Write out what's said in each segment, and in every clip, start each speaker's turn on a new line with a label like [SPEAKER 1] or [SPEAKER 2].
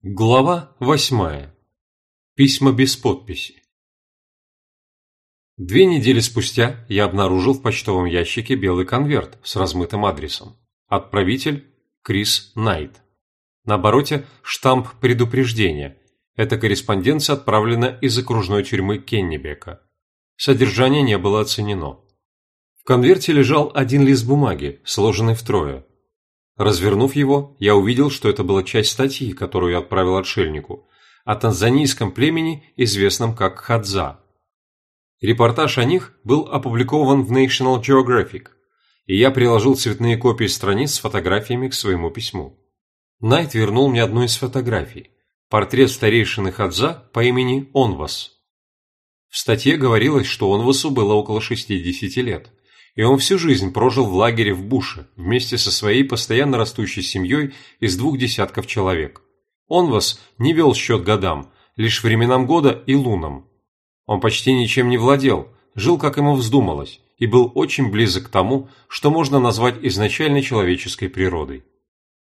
[SPEAKER 1] Глава восьмая. Письма без подписи. Две недели спустя я обнаружил в почтовом ящике белый конверт с размытым адресом. Отправитель – Крис Найт. На обороте штамп предупреждения. Эта корреспонденция отправлена из окружной тюрьмы Кеннебека. Содержание не было оценено. В конверте лежал один лист бумаги, сложенный втрое. Развернув его, я увидел, что это была часть статьи, которую я отправил отшельнику, о танзанийском племени, известном как Хадза. Репортаж о них был опубликован в National Geographic, и я приложил цветные копии страниц с фотографиями к своему письму. Найт вернул мне одну из фотографий – портрет старейшины Хадза по имени Онвас. В статье говорилось, что Онвасу было около 60 лет – и он всю жизнь прожил в лагере в Буше вместе со своей постоянно растущей семьей из двух десятков человек. Он вас не вел счет годам, лишь временам года и лунам. Он почти ничем не владел, жил как ему вздумалось и был очень близок к тому, что можно назвать изначальной человеческой природой.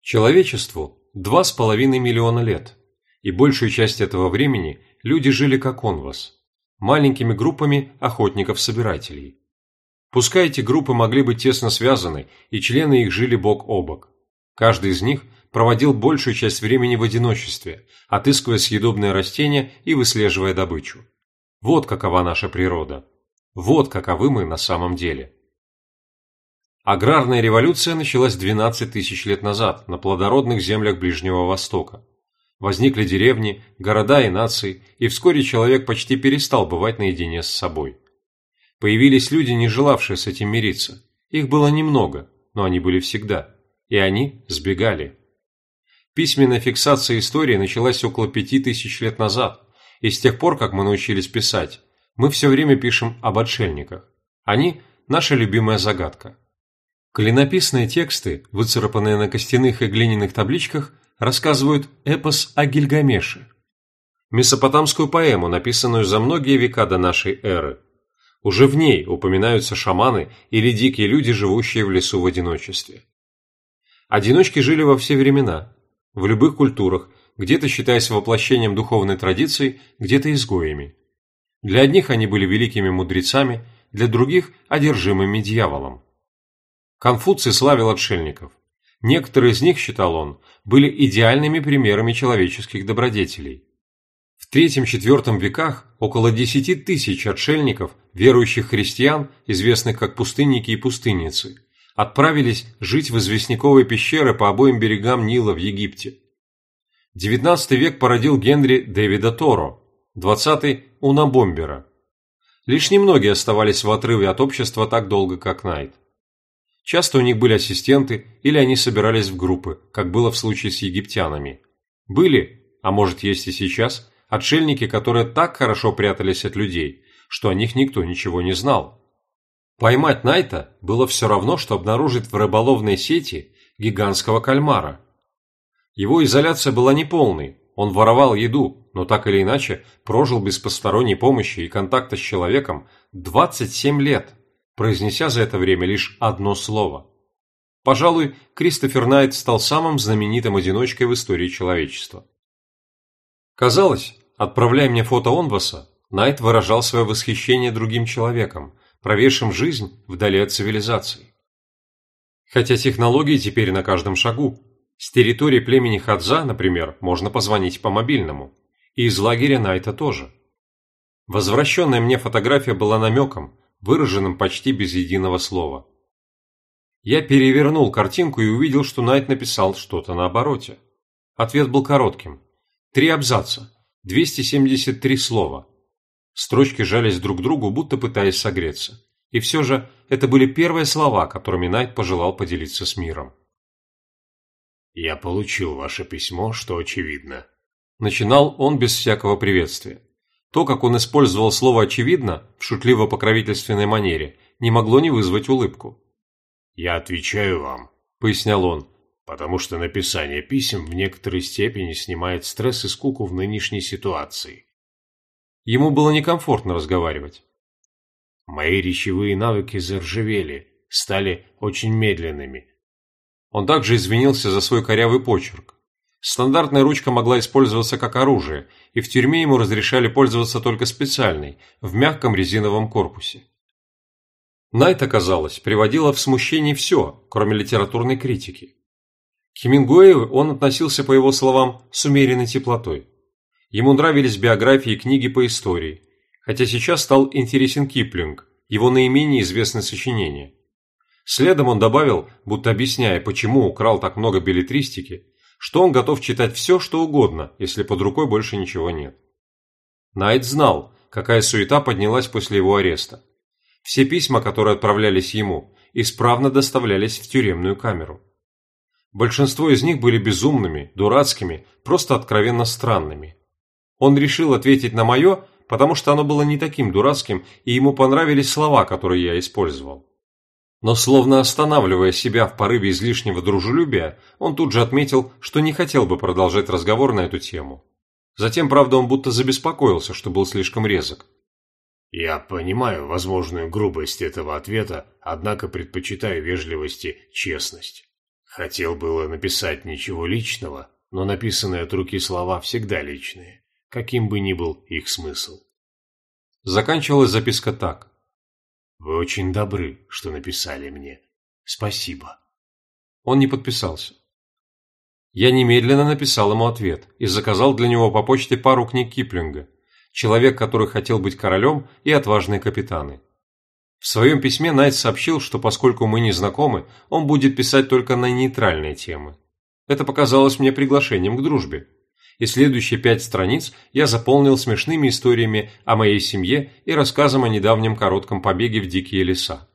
[SPEAKER 1] Человечеству два с половиной миллиона лет, и большую часть этого времени люди жили как он вас, маленькими группами охотников-собирателей. Пускай эти группы могли быть тесно связаны, и члены их жили бок о бок. Каждый из них проводил большую часть времени в одиночестве, отыскивая съедобные растения и выслеживая добычу. Вот какова наша природа. Вот каковы мы на самом деле. Аграрная революция началась 12 тысяч лет назад на плодородных землях Ближнего Востока. Возникли деревни, города и нации, и вскоре человек почти перестал бывать наедине с собой. Появились люди, не желавшие с этим мириться. Их было немного, но они были всегда. И они сбегали. Письменная фиксация истории началась около пяти тысяч лет назад, и с тех пор, как мы научились писать, мы все время пишем об отшельниках. Они – наша любимая загадка. Клинописные тексты, выцарапанные на костяных и глиняных табличках, рассказывают эпос о Гильгамеше. Месопотамскую поэму, написанную за многие века до нашей эры – уже в ней упоминаются шаманы или дикие люди, живущие в лесу в одиночестве. Одиночки жили во все времена, в любых культурах, где-то считаясь воплощением духовной традиции, где-то изгоями. Для одних они были великими мудрецами, для других – одержимыми дьяволом. Конфуций славил отшельников. Некоторые из них, считал он, были идеальными примерами человеческих добродетелей. В III-IV веках около 10 тысяч отшельников, верующих христиан, известных как пустынники и пустынницы, отправились жить в известняковые пещеры по обоим берегам Нила в Египте. XIX век породил Генри Дэвида Торо, XX – Уна Бомбера. Лишь немногие оставались в отрыве от общества так долго, как Найт. Часто у них были ассистенты или они собирались в группы, как было в случае с египтянами. Были, а может есть и сейчас – Отшельники, которые так хорошо прятались от людей, что о них никто ничего не знал. Поймать Найта было все равно, что обнаружить в рыболовной сети гигантского кальмара. Его изоляция была неполной, он воровал еду, но так или иначе прожил без посторонней помощи и контакта с человеком 27 лет, произнеся за это время лишь одно слово. Пожалуй, Кристофер Найт стал самым знаменитым одиночкой в истории человечества. Казалось, Отправляя мне фото Онваса, Найт выражал свое восхищение другим человеком, проведшим жизнь вдали от цивилизации. Хотя технологии теперь на каждом шагу. С территории племени Хадза, например, можно позвонить по мобильному. И из лагеря Найта тоже. Возвращенная мне фотография была намеком, выраженным почти без единого слова. Я перевернул картинку и увидел, что Найт написал что-то на обороте. Ответ был коротким. Три абзаца, 273 слова. Строчки жались друг к другу, будто пытаясь согреться. И все же это были первые слова, которыми Найт пожелал поделиться с миром.
[SPEAKER 2] «Я получил ваше письмо, что очевидно».
[SPEAKER 1] Начинал он без всякого приветствия. То, как он использовал слово «очевидно» в шутливо-покровительственной манере, не могло не вызвать улыбку.
[SPEAKER 2] «Я отвечаю вам», —
[SPEAKER 1] пояснял он,
[SPEAKER 2] потому что написание писем в некоторой степени снимает стресс и скуку в нынешней ситуации.
[SPEAKER 1] Ему было некомфортно разговаривать.
[SPEAKER 2] Мои речевые навыки заржавели, стали очень медленными.
[SPEAKER 1] Он также извинился за свой корявый почерк. Стандартная ручка могла использоваться как оружие, и в тюрьме ему разрешали пользоваться только специальной, в мягком резиновом корпусе. Найт, оказалось, приводила в смущение все, кроме литературной критики. К Хемингуэю он относился, по его словам, с умеренной теплотой. Ему нравились биографии и книги по истории, хотя сейчас стал интересен Киплинг, его наименее известное сочинение. Следом он добавил, будто объясняя, почему украл так много билетристики, что он готов читать все, что угодно, если под рукой больше ничего нет. Найт знал, какая суета поднялась после его ареста. Все письма, которые отправлялись ему, исправно доставлялись в тюремную камеру. Большинство из них были безумными, дурацкими, просто откровенно странными. Он решил ответить на мое, потому что оно было не таким дурацким, и ему понравились слова, которые я использовал. Но словно останавливая себя в порыве излишнего дружелюбия, он тут же отметил, что не хотел бы продолжать разговор на эту тему. Затем, правда, он будто забеспокоился, что был слишком резок.
[SPEAKER 2] «Я понимаю возможную грубость этого ответа, однако предпочитаю вежливости честность. Хотел было написать ничего личного, но написанные от руки слова всегда личные, каким бы ни был их смысл».
[SPEAKER 1] Заканчивалась записка так.
[SPEAKER 2] Вы очень добры, что написали мне. Спасибо.
[SPEAKER 1] Он не подписался. Я немедленно написал ему ответ и заказал для него по почте пару книг Киплинга «Человек, который хотел быть королем» и «Отважные капитаны». В своем письме Найт сообщил, что поскольку мы не знакомы, он будет писать только на нейтральные темы. Это показалось мне приглашением к дружбе и следующие пять страниц я заполнил смешными историями о моей семье и рассказом о недавнем коротком побеге в дикие леса.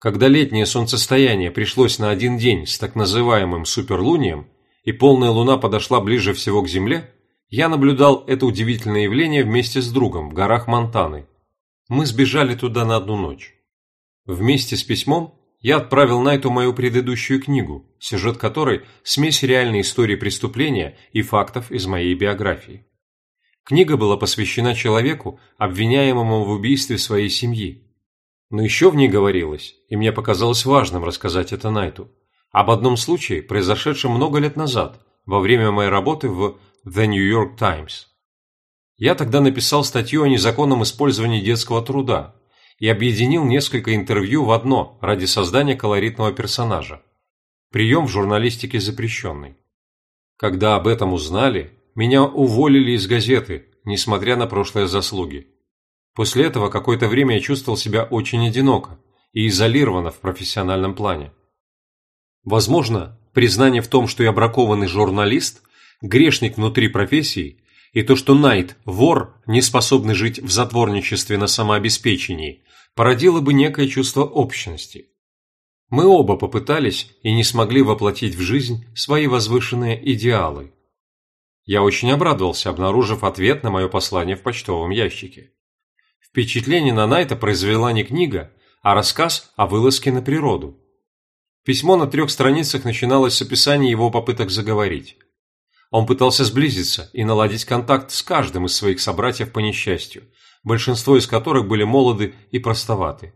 [SPEAKER 1] Когда летнее солнцестояние пришлось на один день с так называемым суперлунием, и полная луна подошла ближе всего к Земле, я наблюдал это удивительное явление вместе с другом в горах Монтаны. Мы сбежали туда на одну ночь. Вместе с письмом я отправил Найту мою предыдущую книгу, сюжет которой – смесь реальной истории преступления и фактов из моей биографии. Книга была посвящена человеку, обвиняемому в убийстве своей семьи. Но еще в ней говорилось, и мне показалось важным рассказать это Найту, об одном случае, произошедшем много лет назад, во время моей работы в The New York Times. Я тогда написал статью о незаконном использовании детского труда, и объединил несколько интервью в одно ради создания колоритного персонажа. Прием в журналистике запрещенный. Когда об этом узнали, меня уволили из газеты, несмотря на прошлые заслуги. После этого какое-то время я чувствовал себя очень одиноко и изолированно в профессиональном плане. Возможно, признание в том, что я бракованный журналист, грешник внутри профессии, и то, что Найт – вор, не способный жить в затворничестве на самообеспечении, породило бы некое чувство общности. Мы оба попытались и не смогли воплотить в жизнь свои возвышенные идеалы. Я очень обрадовался, обнаружив ответ на мое послание в почтовом ящике. Впечатление на Найта произвела не книга, а рассказ о вылазке на природу. Письмо на трех страницах начиналось с описания его попыток заговорить. Он пытался сблизиться и наладить контакт с каждым из своих собратьев по несчастью, большинство из которых были молоды и простоваты.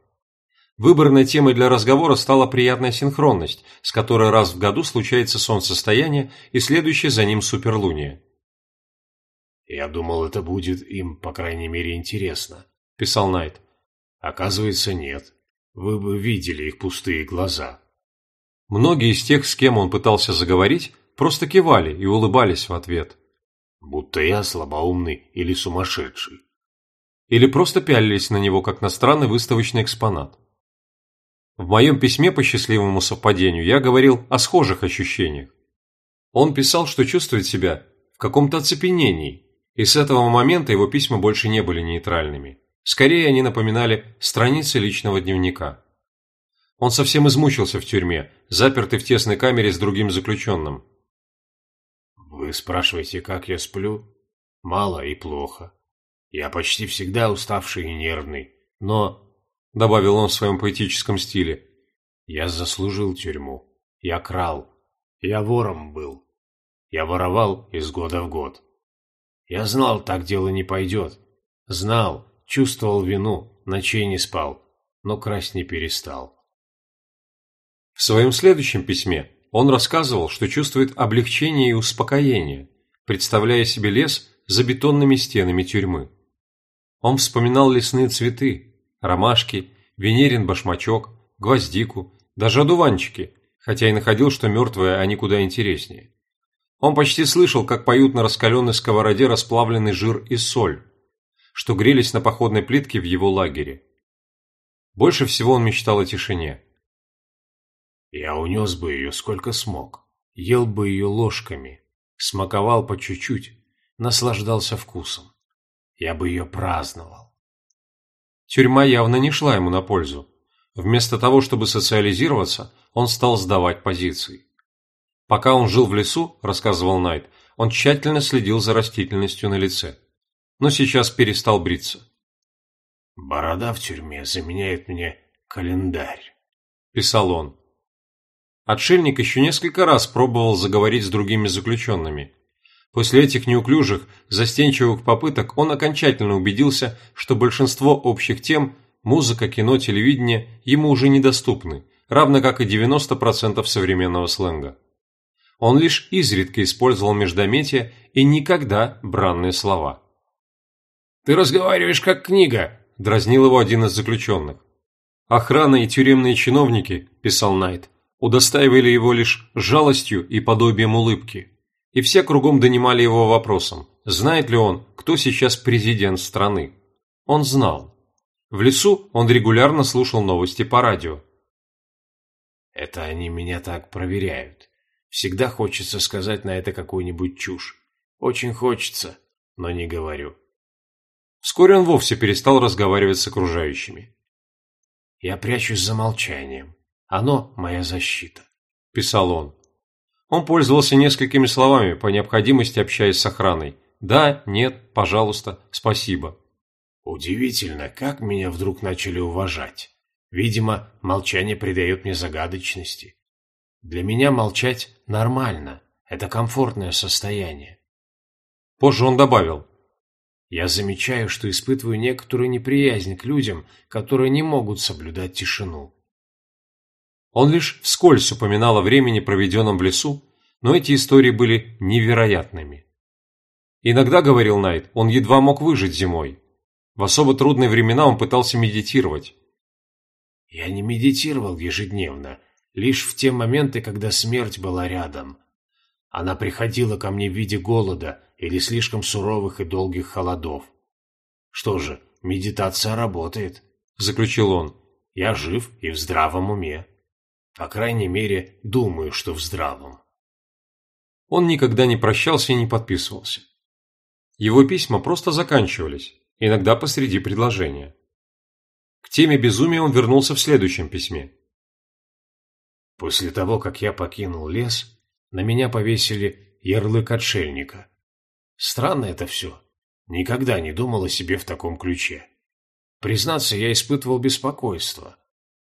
[SPEAKER 1] Выбранной темой для разговора стала приятная синхронность, с которой раз в году случается солнцестояние и следующее за ним суперлуния.
[SPEAKER 2] «Я думал, это будет им, по крайней мере, интересно», – писал Найт. «Оказывается, нет. Вы бы видели их пустые глаза».
[SPEAKER 1] Многие из тех, с кем он пытался заговорить, просто кивали и улыбались в ответ.
[SPEAKER 2] Будто я слабоумный или сумасшедший.
[SPEAKER 1] Или просто пялились на него, как на странный выставочный экспонат. В моем письме по счастливому совпадению я говорил о схожих ощущениях. Он писал, что чувствует себя в каком-то оцепенении, и с этого момента его письма больше не были нейтральными. Скорее, они напоминали страницы личного дневника. Он совсем измучился в тюрьме, запертый в тесной камере с другим заключенным.
[SPEAKER 2] Вы спрашиваете, как я сплю? Мало и плохо. Я почти всегда уставший и нервный, но, — добавил он в своем поэтическом стиле, — я заслужил тюрьму. Я крал. Я вором был. Я воровал из года в год. Я знал, так дело не пойдет. Знал, чувствовал вину, ночей не спал, но красть не перестал.
[SPEAKER 1] В своем следующем письме он рассказывал, что чувствует облегчение и успокоение, представляя себе лес за бетонными стенами тюрьмы. Он вспоминал лесные цветы, ромашки, венерин башмачок, гвоздику, даже одуванчики, хотя и находил, что мертвые они куда интереснее. Он почти слышал, как поют на раскаленной сковороде расплавленный жир и соль, что грелись на походной плитке в его лагере. Больше всего он мечтал о тишине.
[SPEAKER 2] «Я унес бы ее сколько смог, ел бы ее ложками, смаковал по чуть-чуть, наслаждался вкусом. Я бы ее праздновал».
[SPEAKER 1] Тюрьма явно не шла ему на пользу. Вместо того, чтобы социализироваться, он стал сдавать позиции. Пока он жил в лесу, рассказывал Найт, он тщательно следил за растительностью на лице. Но сейчас перестал бриться.
[SPEAKER 2] «Борода в тюрьме заменяет мне календарь», – писал он.
[SPEAKER 1] Отшельник еще несколько раз пробовал заговорить с другими заключенными. После этих неуклюжих, застенчивых попыток он окончательно убедился, что большинство общих тем – музыка, кино, телевидение – ему уже недоступны, равно как и 90% современного сленга. Он лишь изредка использовал междометия и никогда бранные слова.
[SPEAKER 2] «Ты разговариваешь как книга», –
[SPEAKER 1] дразнил его один из заключенных. «Охрана и тюремные чиновники», – писал Найт, – удостаивали его лишь жалостью и подобием улыбки. И все кругом донимали его вопросом, знает ли он, кто сейчас президент страны. Он знал. В лесу он регулярно слушал новости по радио.
[SPEAKER 2] Это они меня так проверяют. Всегда хочется сказать на это какую-нибудь чушь. Очень хочется, но не говорю.
[SPEAKER 1] Вскоре он вовсе перестал разговаривать с окружающими.
[SPEAKER 2] «Я прячусь за молчанием. Оно – моя защита», – писал он.
[SPEAKER 1] Он пользовался несколькими словами, по необходимости общаясь с охраной. «Да», «нет», «пожалуйста», «спасибо».
[SPEAKER 2] Удивительно, как меня вдруг начали уважать. Видимо, молчание придает мне загадочности. Для меня молчать нормально, это комфортное состояние.
[SPEAKER 1] Позже он добавил.
[SPEAKER 2] Я замечаю, что испытываю некоторую неприязнь к людям, которые не могут соблюдать тишину.
[SPEAKER 1] Он лишь вскользь упоминал о времени, проведенном в лесу, но эти истории были невероятными. Иногда, говорил Найт, он едва мог выжить зимой. В особо трудные времена он пытался медитировать,
[SPEAKER 2] я не медитировал ежедневно, лишь в те моменты, когда смерть была рядом. Она приходила ко мне в виде голода или слишком суровых и долгих холодов. Что же, медитация работает, заключил он. Я жив и в здравом уме. По крайней мере, думаю, что в здравом.
[SPEAKER 1] Он никогда не прощался и не подписывался. Его письма просто заканчивались, иногда посреди предложения. К теме безумия он вернулся в следующем письме.
[SPEAKER 2] После того, как я покинул лес, на меня повесили ярлык отшельника. Странно это все. Никогда не думал о себе в таком ключе. Признаться, я испытывал беспокойство.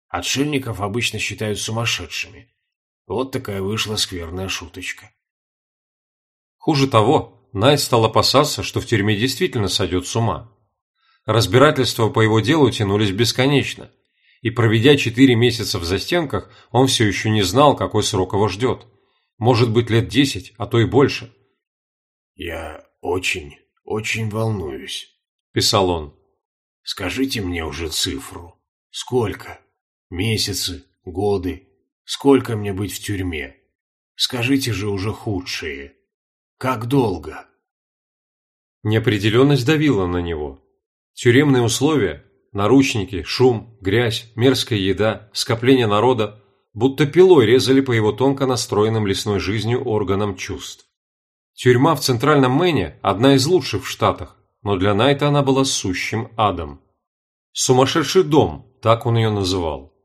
[SPEAKER 2] Отшельников обычно считают сумасшедшими. Вот такая вышла скверная шуточка.
[SPEAKER 1] Хуже того, Найт стал опасаться, что в тюрьме действительно сойдет с ума. Разбирательства по его делу тянулись бесконечно, и проведя четыре месяца в застенках, он все еще не знал, какой срок его ждет. Может быть, лет десять, а то и больше.
[SPEAKER 2] «Я очень, очень волнуюсь», – писал он. «Скажите мне уже цифру. Сколько? Месяцы, годы? Сколько мне быть в тюрьме? Скажите же уже худшие. Как долго?»
[SPEAKER 1] Неопределенность давила на него. Тюремные условия, наручники, шум, грязь, мерзкая еда, скопление народа будто пилой резали по его тонко настроенным лесной жизнью органам чувств. Тюрьма в центральном Мэне – одна из лучших в Штатах, но для Найта она была сущим адом. «Сумасшедший дом» – так он ее называл.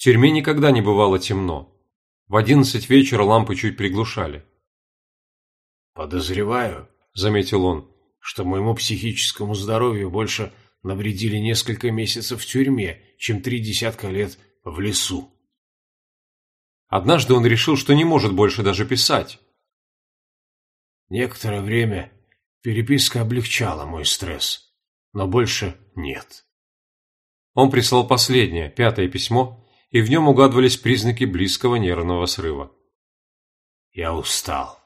[SPEAKER 1] В тюрьме никогда не бывало темно. В одиннадцать вечера лампы чуть приглушали.
[SPEAKER 2] «Подозреваю», – заметил он, что моему психическому здоровью больше навредили несколько месяцев в тюрьме, чем три десятка лет в лесу.
[SPEAKER 1] Однажды он решил, что не может больше даже писать.
[SPEAKER 2] Некоторое время переписка облегчала мой стресс, но больше нет.
[SPEAKER 1] Он прислал последнее, пятое письмо, и в нем угадывались признаки близкого нервного срыва.
[SPEAKER 2] «Я устал.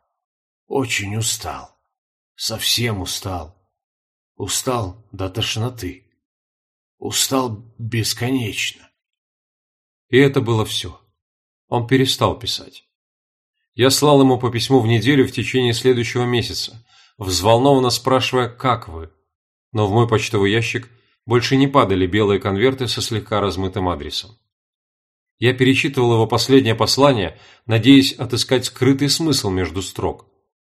[SPEAKER 2] Очень устал. Совсем устал. Устал до тошноты. Устал бесконечно».
[SPEAKER 1] И это было все. Он перестал писать. Я слал ему по письму в неделю в течение следующего месяца, взволнованно спрашивая, как вы. Но в мой почтовый ящик больше не падали белые конверты со слегка размытым адресом. Я перечитывал его последнее послание, надеясь отыскать скрытый смысл между строк.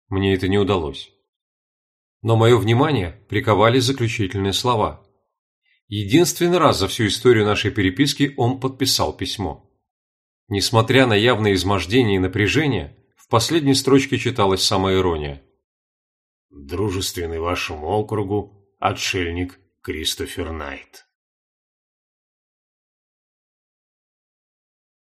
[SPEAKER 1] Мне это не удалось. Но мое внимание приковали заключительные слова. Единственный раз за всю историю нашей переписки он подписал письмо. Несмотря на явное измождение и напряжение, в последней строчке читалась самая ирония.
[SPEAKER 2] «Дружественный вашему округу отшельник Кристофер Найт».